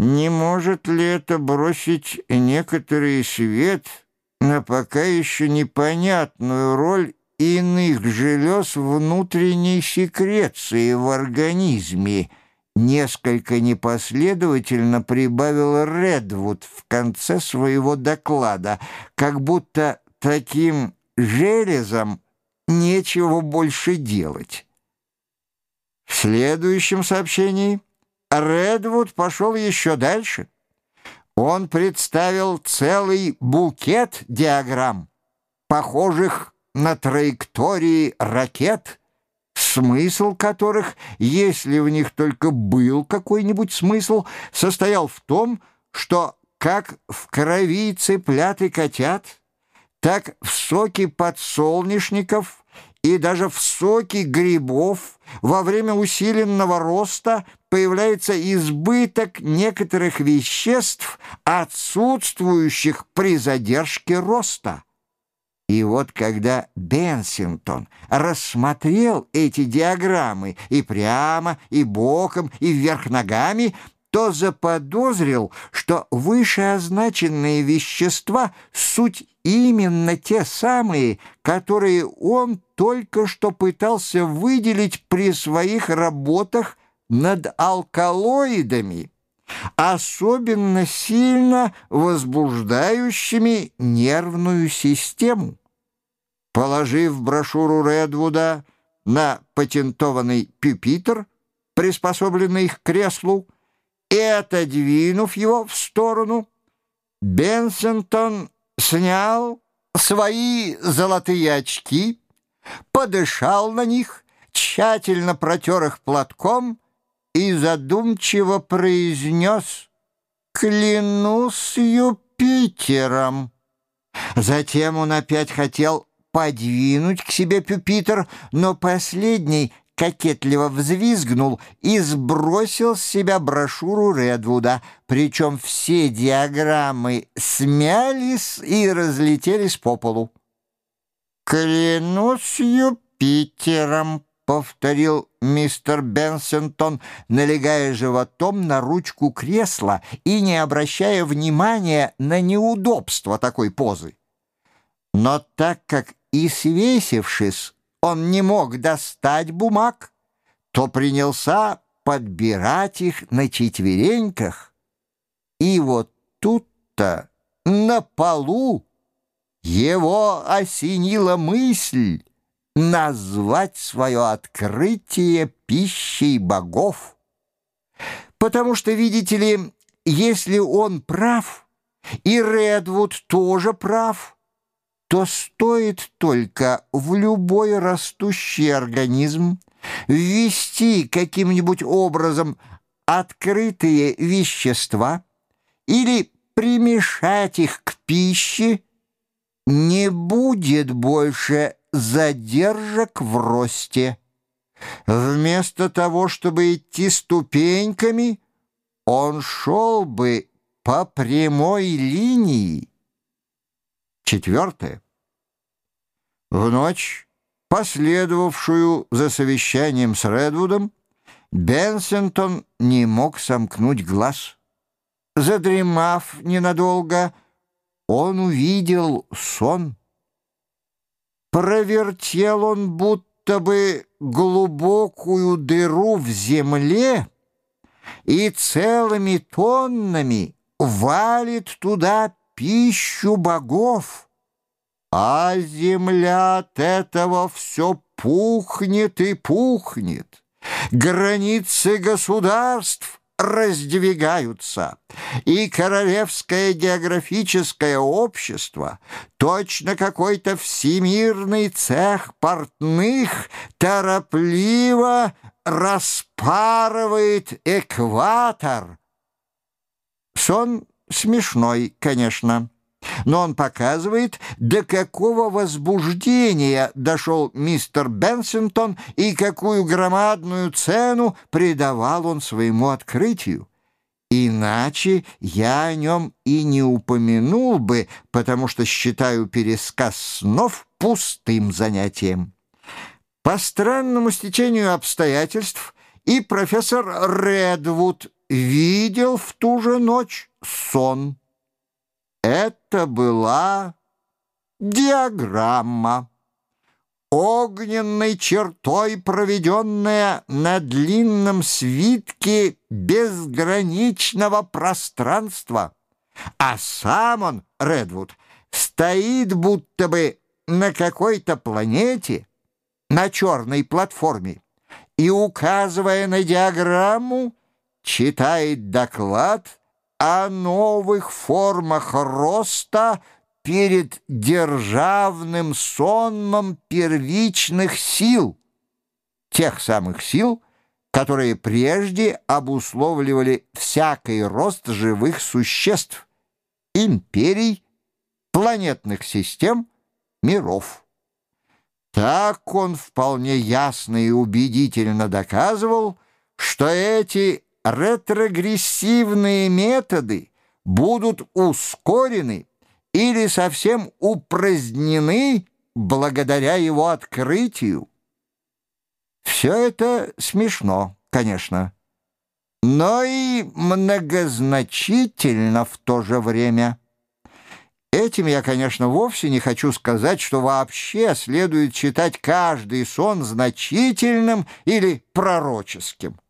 Не может ли это бросить некоторый свет на пока еще непонятную роль иных желез внутренней секреции в организме, несколько непоследовательно прибавил Редвуд в конце своего доклада, как будто таким железом нечего больше делать. В следующем сообщении Редвуд пошел еще дальше. Он представил целый букет диаграмм, похожих на траектории ракет, смысл которых, если в них только был какой-нибудь смысл, состоял в том, что как в крови цыплят и котят, так в соке подсолнечников и даже в соке грибов во время усиленного роста появляется избыток некоторых веществ, отсутствующих при задержке роста. И вот когда Бенсингтон рассмотрел эти диаграммы и прямо, и боком, и вверх ногами, то заподозрил, что вышеозначенные вещества — суть именно те самые, которые он только что пытался выделить при своих работах над алкалоидами, особенно сильно возбуждающими нервную систему. Положив брошюру Редвуда на патентованный пюпитр, приспособленный к креслу, и, отодвинув его в сторону, Бенсентон снял свои золотые очки, подышал на них, тщательно протер их платком и задумчиво произнес «Клянусь Юпитером». Затем он опять хотел подвинуть к себе пюпитр, но последний кокетливо взвизгнул и сбросил с себя брошюру Редвуда, причем все диаграммы смялись и разлетелись по полу. «Клянусь Юпитером», — повторил мистер Бенсентон, налегая животом на ручку кресла и не обращая внимания на неудобство такой позы. Но так как и свесившись, он не мог достать бумаг, то принялся подбирать их на четвереньках. И вот тут-то на полу его осенила мысль назвать свое открытие пищей богов. Потому что, видите ли, если он прав, и Редвуд тоже прав, то стоит только в любой растущий организм ввести каким-нибудь образом открытые вещества или примешать их к пище, не будет больше задержек в росте. Вместо того, чтобы идти ступеньками, он шел бы по прямой линии. Четвертое. В ночь, последовавшую за совещанием с Редвудом, Бенсентон не мог сомкнуть глаз. Задремав ненадолго, он увидел сон. Провертел он будто бы глубокую дыру в земле и целыми тоннами валит туда пищу богов, а земля от этого все пухнет и пухнет. Границы государств раздвигаются, и Королевское географическое общество, точно какой-то всемирный цех портных, торопливо распарывает экватор. Сон Смешной, конечно. Но он показывает, до какого возбуждения дошел мистер Бенсингтон и какую громадную цену придавал он своему открытию. Иначе я о нем и не упомянул бы, потому что считаю пересказ снов пустым занятием. По странному стечению обстоятельств и профессор Редвуд видел в ту же ночь сон. Это была диаграмма огненной чертой проведенная на длинном свитке безграничного пространства. А сам он, Редвуд, стоит будто бы на какой-то планете, на черной платформе, и, указывая на диаграмму, читает доклад о новых формах роста перед державным сонмом первичных сил, тех самых сил, которые прежде обусловливали всякий рост живых существ, империй, планетных систем, миров. Так он вполне ясно и убедительно доказывал, что эти ретрогрессивные методы будут ускорены или совсем упразднены благодаря его открытию. Все это смешно, конечно, но и многозначительно в то же время. Этим я, конечно, вовсе не хочу сказать, что вообще следует считать каждый сон значительным или пророческим.